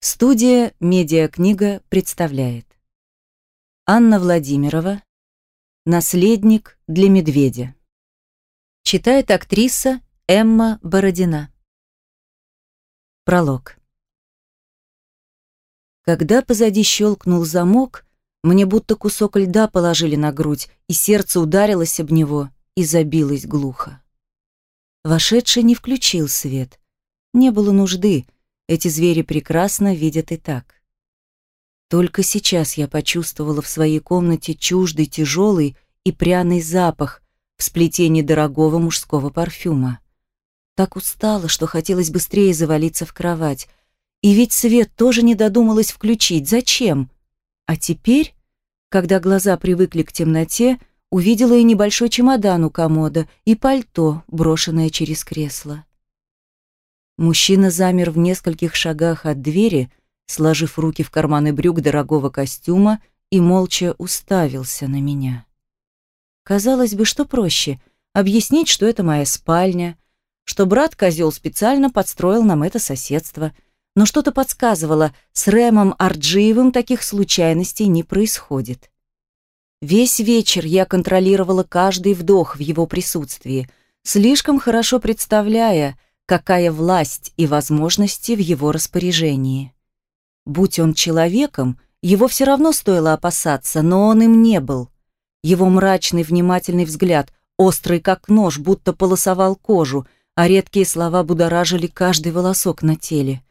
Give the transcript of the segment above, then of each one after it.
Студия «Медиакнига» представляет Анна Владимирова «Наследник для медведя» Читает актриса Эмма Бородина Пролог Когда позади щелкнул замок, мне будто кусок льда положили на грудь, и сердце ударилось об него и забилось глухо. Вошедший не включил свет. Не было нужды, эти звери прекрасно видят и так. Только сейчас я почувствовала в своей комнате чуждый, тяжелый и пряный запах в сплетении дорогого мужского парфюма. Так устала, что хотелось быстрее завалиться в кровать. И ведь свет тоже не додумалась включить. Зачем? А теперь, когда глаза привыкли к темноте, увидела и небольшой чемодан у комода, и пальто, брошенное через кресло. Мужчина замер в нескольких шагах от двери, сложив руки в карманы брюк дорогого костюма и молча уставился на меня. Казалось бы, что проще — объяснить, что это моя спальня, что брат-козел специально подстроил нам это соседство, но что-то подсказывало, с Рэмом Арджиевым таких случайностей не происходит. Весь вечер я контролировала каждый вдох в его присутствии, слишком хорошо представляя, какая власть и возможности в его распоряжении. Будь он человеком, его все равно стоило опасаться, но он им не был. Его мрачный внимательный взгляд, острый как нож, будто полосовал кожу, а редкие слова будоражили каждый волосок на теле.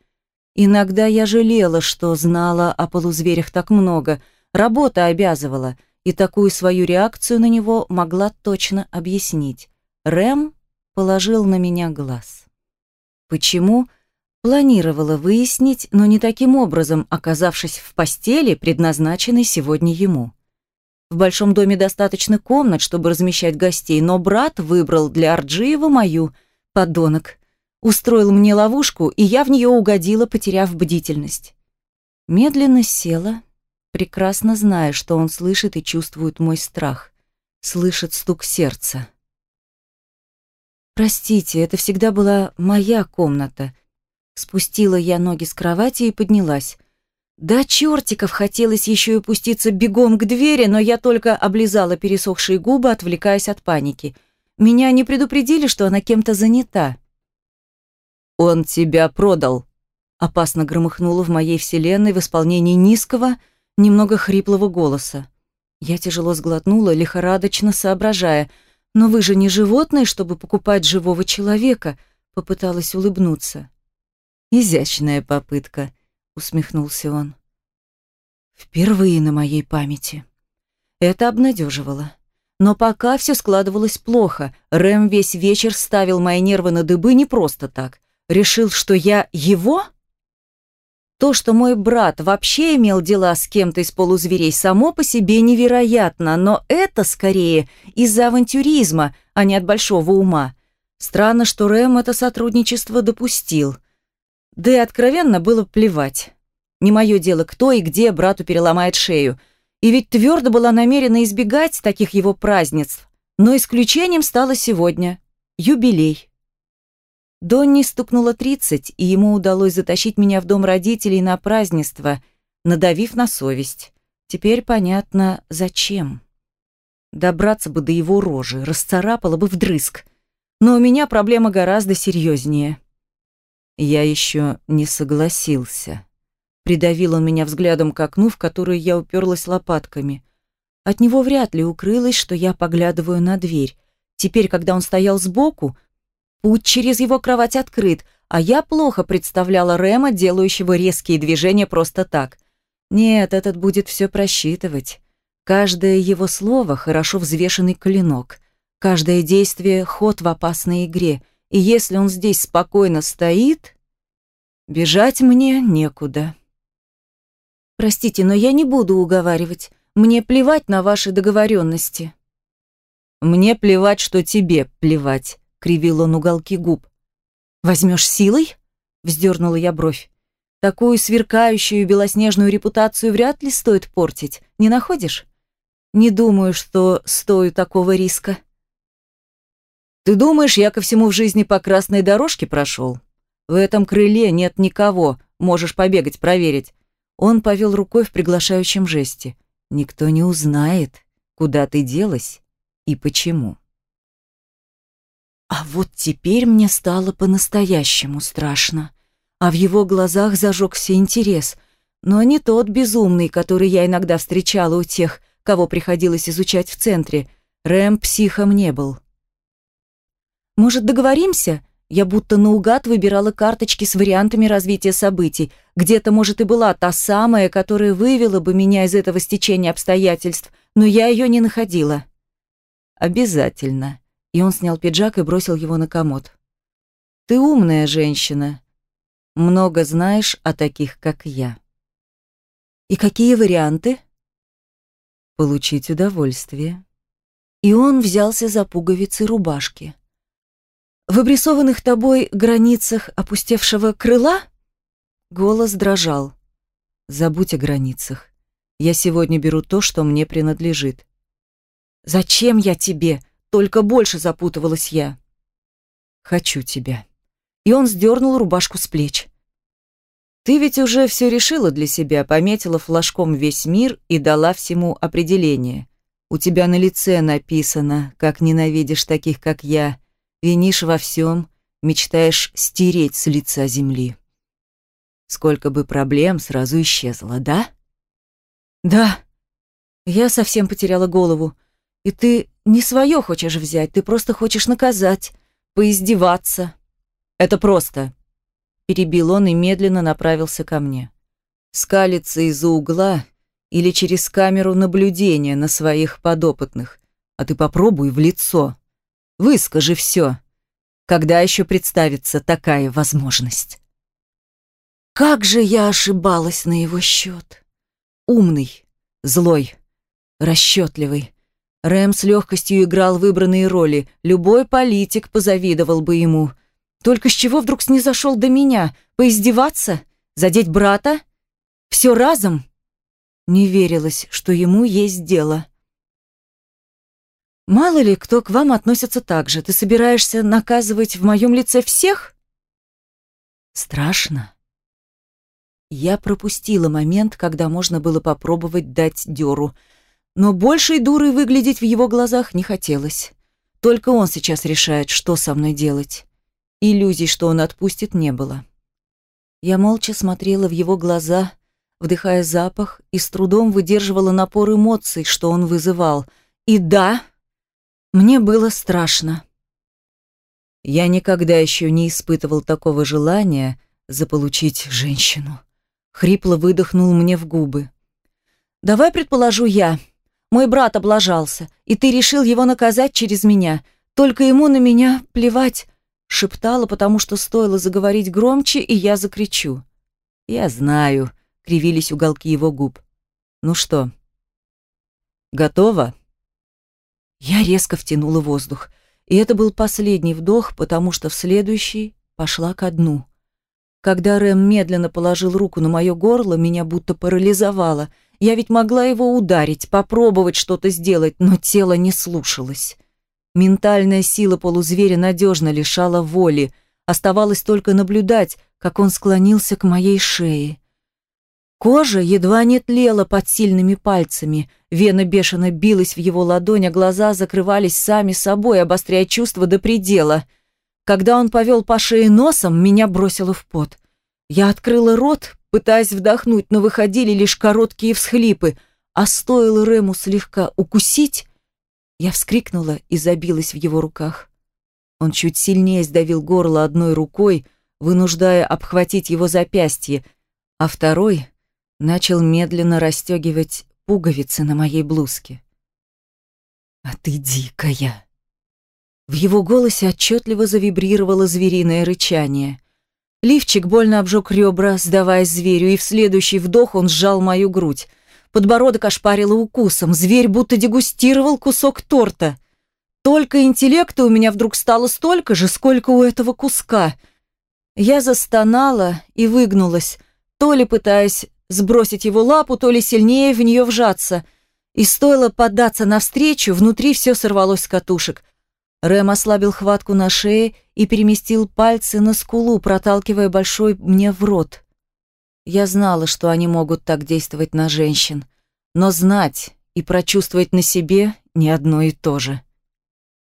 Иногда я жалела, что знала о полузверях так много, работа обязывала, и такую свою реакцию на него могла точно объяснить. Рэм положил на меня глаз. Почему? Планировала выяснить, но не таким образом, оказавшись в постели, предназначенной сегодня ему. В большом доме достаточно комнат, чтобы размещать гостей, но брат выбрал для Арджиева мою, подонок. Устроил мне ловушку, и я в нее угодила, потеряв бдительность. Медленно села, прекрасно зная, что он слышит и чувствует мой страх, слышит стук сердца. «Простите, это всегда была моя комната». Спустила я ноги с кровати и поднялась. Да чертиков хотелось еще и пуститься бегом к двери, но я только облизала пересохшие губы, отвлекаясь от паники. Меня не предупредили, что она кем-то занята. «Он тебя продал», — опасно громыхнуло в моей вселенной в исполнении низкого, немного хриплого голоса. Я тяжело сглотнула, лихорадочно соображая — «Но вы же не животные, чтобы покупать живого человека», — попыталась улыбнуться. «Изящная попытка», — усмехнулся он. «Впервые на моей памяти». Это обнадеживало. Но пока все складывалось плохо. Рэм весь вечер ставил мои нервы на дыбы не просто так. Решил, что я его? То, что мой брат вообще имел дела с кем-то из полузверей, само по себе невероятно, но это скорее из-за авантюризма, а не от большого ума. Странно, что Рэм это сотрудничество допустил. Да и откровенно было плевать. Не мое дело, кто и где брату переломает шею. И ведь твердо была намерена избегать таких его празднеств. Но исключением стало сегодня. Юбилей. Донни стукнуло 30, и ему удалось затащить меня в дом родителей на празднество, надавив на совесть. Теперь понятно, зачем. Добраться бы до его рожи, расцарапала бы вдрызг. Но у меня проблема гораздо серьезнее. Я еще не согласился. Придавил он меня взглядом к окну, в которое я уперлась лопатками. От него вряд ли укрылось, что я поглядываю на дверь. Теперь, когда он стоял сбоку, Путь через его кровать открыт, а я плохо представляла Рема, делающего резкие движения просто так. Нет, этот будет все просчитывать. Каждое его слово — хорошо взвешенный клинок. Каждое действие — ход в опасной игре. И если он здесь спокойно стоит, бежать мне некуда. Простите, но я не буду уговаривать. Мне плевать на ваши договоренности. Мне плевать, что тебе плевать кривил он уголки губ. «Возьмешь силой?» — вздернула я бровь. «Такую сверкающую белоснежную репутацию вряд ли стоит портить, не находишь? Не думаю, что стою такого риска». «Ты думаешь, я ко всему в жизни по красной дорожке прошел? В этом крыле нет никого, Можешь побегать, проверить». Он повел рукой в приглашающем жесте. «Никто не узнает, куда ты делась и почему». А вот теперь мне стало по-настоящему страшно. А в его глазах зажегся интерес, но не тот безумный, который я иногда встречала у тех, кого приходилось изучать в центре. Рэм психом не был. «Может, договоримся?» Я будто наугад выбирала карточки с вариантами развития событий. Где-то, может, и была та самая, которая вывела бы меня из этого стечения обстоятельств, но я ее не находила. «Обязательно», и он снял пиджак и бросил его на комод. «Ты умная женщина. Много знаешь о таких, как я». «И какие варианты?» «Получить удовольствие». И он взялся за пуговицы рубашки. «В обрисованных тобой границах опустевшего крыла?» Голос дрожал. «Забудь о границах. Я сегодня беру то, что мне принадлежит». «Зачем я тебе?» Только больше запутывалась я. «Хочу тебя». И он сдернул рубашку с плеч. «Ты ведь уже все решила для себя, пометила флажком весь мир и дала всему определение. У тебя на лице написано, как ненавидишь таких, как я, винишь во всем, мечтаешь стереть с лица земли. Сколько бы проблем сразу исчезло, да?» «Да». Я совсем потеряла голову. «И ты не свое хочешь взять, ты просто хочешь наказать, поиздеваться. Это просто. Перебил он и медленно направился ко мне. Скалиться из-за угла или через камеру наблюдения на своих подопытных. А ты попробуй в лицо. Выскажи все. Когда еще представится такая возможность? Как же я ошибалась на его счет. Умный, злой, расчетливый, Рэм с легкостью играл выбранные роли. Любой политик позавидовал бы ему. Только с чего вдруг снизошел до меня? Поиздеваться? Задеть брата? Все разом? Не верилось, что ему есть дело. Мало ли, кто к вам относится так же. Ты собираешься наказывать в моем лице всех? Страшно. Я пропустила момент, когда можно было попробовать дать дёру — но большей дурой выглядеть в его глазах не хотелось. Только он сейчас решает, что со мной делать. Иллюзий, что он отпустит, не было. Я молча смотрела в его глаза, вдыхая запах, и с трудом выдерживала напор эмоций, что он вызывал. И да, мне было страшно. Я никогда еще не испытывал такого желания заполучить женщину. Хрипло выдохнул мне в губы. «Давай предположу я», мой брат облажался, и ты решил его наказать через меня. Только ему на меня плевать», — шептала, потому что стоило заговорить громче, и я закричу. «Я знаю», — кривились уголки его губ. «Ну что, готово?» Я резко втянула воздух, и это был последний вдох, потому что в следующий пошла ко дну. Когда Рэм медленно положил руку на мое горло, меня будто парализовало — я ведь могла его ударить, попробовать что-то сделать, но тело не слушалось. Ментальная сила полузверя надежно лишала воли. Оставалось только наблюдать, как он склонился к моей шее. Кожа едва не тлела под сильными пальцами, вена бешено билась в его ладонь, а глаза закрывались сами собой, обостряя чувства до предела. Когда он повел по шее носом, меня бросило в пот. Я открыла рот, пытаясь вдохнуть, но выходили лишь короткие всхлипы, а стоило Рему слегка укусить, я вскрикнула и забилась в его руках. Он чуть сильнее сдавил горло одной рукой, вынуждая обхватить его запястье, а второй начал медленно расстегивать пуговицы на моей блузке. «А ты дикая!» В его голосе отчетливо завибрировало звериное рычание. Лифчик больно обжег ребра, сдаваясь зверю, и в следующий вдох он сжал мою грудь. Подбородок ошпарило укусом, зверь будто дегустировал кусок торта. Только интеллекта у меня вдруг стало столько же, сколько у этого куска. Я застонала и выгнулась, то ли пытаясь сбросить его лапу, то ли сильнее в нее вжаться. И стоило поддаться навстречу, внутри все сорвалось с катушек – Рэм ослабил хватку на шее и переместил пальцы на скулу, проталкивая большой мне в рот. Я знала, что они могут так действовать на женщин, но знать и прочувствовать на себе не одно и то же.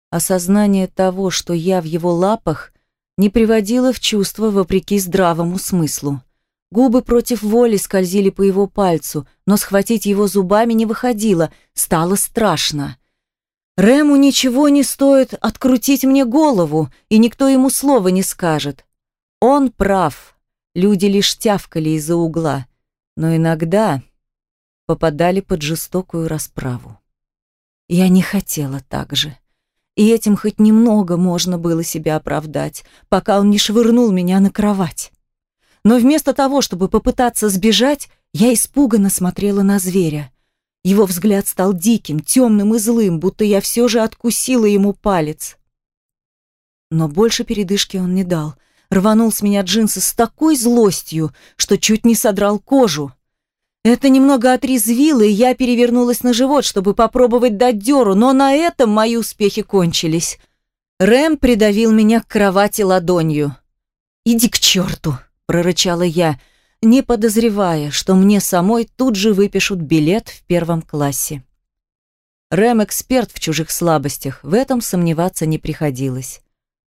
Осознание того, что я в его лапах, не приводило в чувство вопреки здравому смыслу. Губы против воли скользили по его пальцу, но схватить его зубами не выходило, стало страшно. Рэму ничего не стоит открутить мне голову, и никто ему слова не скажет. Он прав. Люди лишь тявкали из-за угла, но иногда попадали под жестокую расправу. Я не хотела так же. И этим хоть немного можно было себя оправдать, пока он не швырнул меня на кровать. Но вместо того, чтобы попытаться сбежать, я испуганно смотрела на зверя. Его взгляд стал диким, темным и злым, будто я все же откусила ему палец. Но больше передышки он не дал. Рванул с меня джинсы с такой злостью, что чуть не содрал кожу. Это немного отрезвило, и я перевернулась на живот, чтобы попробовать дать дёру, но на этом мои успехи кончились. Рэм придавил меня к кровати ладонью. «Иди к черту!» – прорычала я, не подозревая, что мне самой тут же выпишут билет в первом классе. Рэм – эксперт в чужих слабостях, в этом сомневаться не приходилось.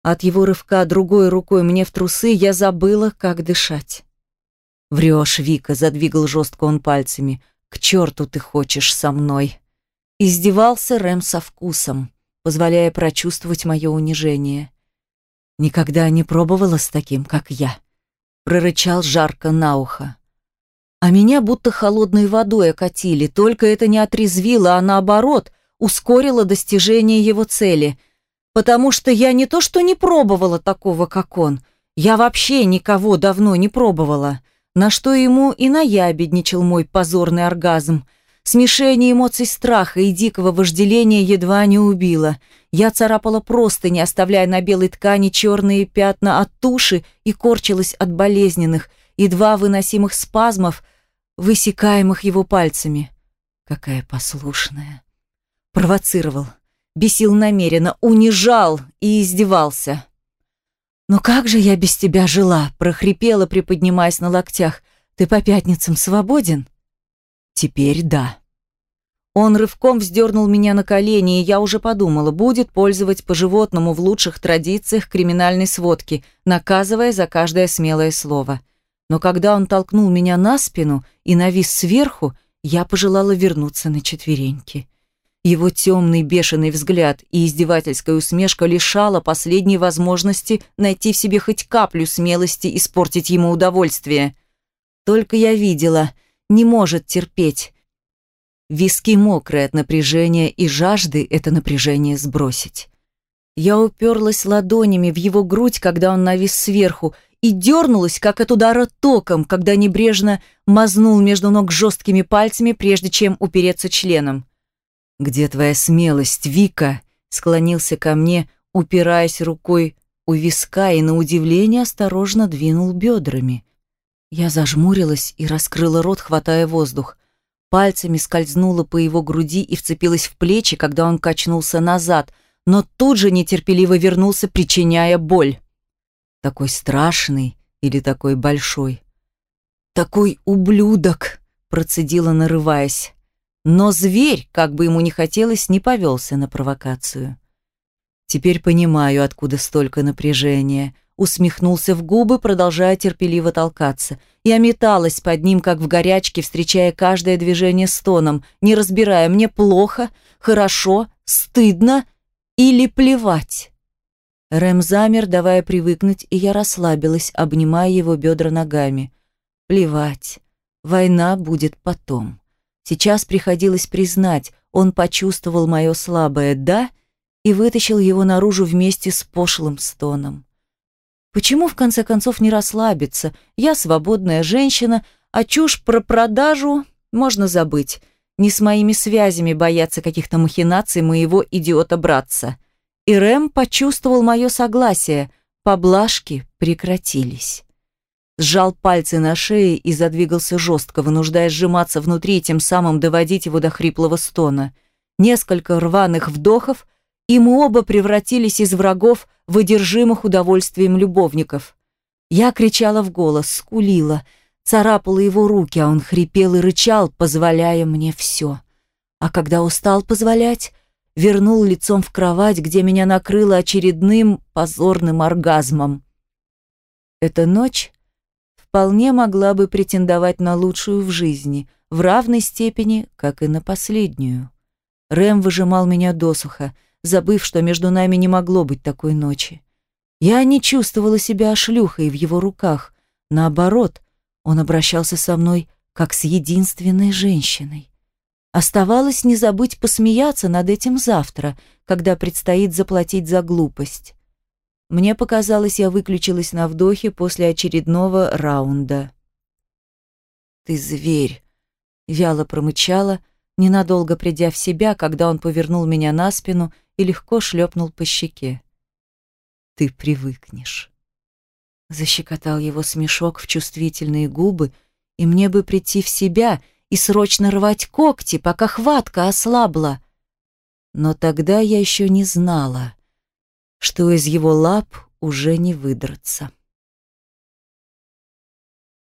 От его рывка другой рукой мне в трусы я забыла, как дышать. «Врешь, Вика», — задвигал жестко он пальцами. «К черту ты хочешь со мной». Издевался Рэм со вкусом, позволяя прочувствовать мое унижение. «Никогда не пробовала с таким, как я», — прорычал жарко на ухо. А меня будто холодной водой окатили, только это не отрезвило, а наоборот, ускорило достижение его цели. Потому что я не то что не пробовала такого, как он, я вообще никого давно не пробовала на что ему и наябедничал мой позорный оргазм. Смешение эмоций страха и дикого вожделения едва не убило. Я царапала просто, не оставляя на белой ткани черные пятна от туши и корчилась от болезненных, едва выносимых спазмов, высекаемых его пальцами. Какая послушная. Провоцировал, бесил намеренно, унижал и издевался. «Но как же я без тебя жила?» – прохрипела, приподнимаясь на локтях. «Ты по пятницам свободен?» «Теперь да». Он рывком вздернул меня на колени, и я уже подумала, будет пользовать по-животному в лучших традициях криминальной сводки, наказывая за каждое смелое слово. Но когда он толкнул меня на спину и навис сверху, я пожелала вернуться на четвереньки. Его темный бешеный взгляд и издевательская усмешка лишала последней возможности найти в себе хоть каплю смелости испортить ему удовольствие. Только я видела, не может терпеть. Виски мокрые от напряжения и жажды это напряжение сбросить. Я уперлась ладонями в его грудь, когда он навис сверху, и дернулась, как от удара током, когда небрежно мазнул между ног жесткими пальцами, прежде чем упереться членом. «Где твоя смелость, Вика?» склонился ко мне, упираясь рукой у виска и, на удивление, осторожно двинул бедрами. Я зажмурилась и раскрыла рот, хватая воздух. Пальцами скользнула по его груди и вцепилась в плечи, когда он качнулся назад, но тут же нетерпеливо вернулся, причиняя боль. Такой страшный или такой большой? Такой ублюдок, процедила, нарываясь. Но зверь, как бы ему ни хотелось, не повелся на провокацию. «Теперь понимаю, откуда столько напряжения», усмехнулся в губы, продолжая терпеливо толкаться. Я металась под ним, как в горячке, встречая каждое движение стоном, не разбирая, мне плохо, хорошо, стыдно или плевать. Рэм замер, давая привыкнуть, и я расслабилась, обнимая его бедра ногами. Плевать. Война будет потом. Сейчас приходилось признать, он почувствовал мое слабое «да» и вытащил его наружу вместе с пошлым стоном. Почему, в конце концов, не расслабиться? Я свободная женщина, а чушь про продажу можно забыть. Не с моими связями бояться каких-то махинаций моего идиота-братца. И Рэм почувствовал мое согласие. Поблажки прекратились сжал пальцы на шее и задвигался жестко, вынуждая сжиматься внутри тем самым доводить его до хриплого стона. Несколько рваных вдохов, и мы оба превратились из врагов в одержимых удовольствием любовников. Я кричала в голос, скулила, царапала его руки, а он хрипел и рычал, позволяя мне все. А когда устал позволять, вернул лицом в кровать, где меня накрыло очередным позорным оргазмом. Эта ночь вполне могла бы претендовать на лучшую в жизни, в равной степени, как и на последнюю. Рэм выжимал меня досуха, забыв, что между нами не могло быть такой ночи. Я не чувствовала себя шлюхой в его руках. Наоборот, он обращался со мной как с единственной женщиной. Оставалось не забыть посмеяться над этим завтра, когда предстоит заплатить за глупость. Мне показалось, я выключилась на вдохе после очередного раунда. «Ты зверь!» — вяло промычала, ненадолго придя в себя, когда он повернул меня на спину и легко шлепнул по щеке. «Ты привыкнешь». Защекотал его смешок в чувствительные губы, и мне бы прийти в себя и срочно рвать когти, пока хватка ослабла. Но тогда я еще не знала, что из его лап уже не выдраться.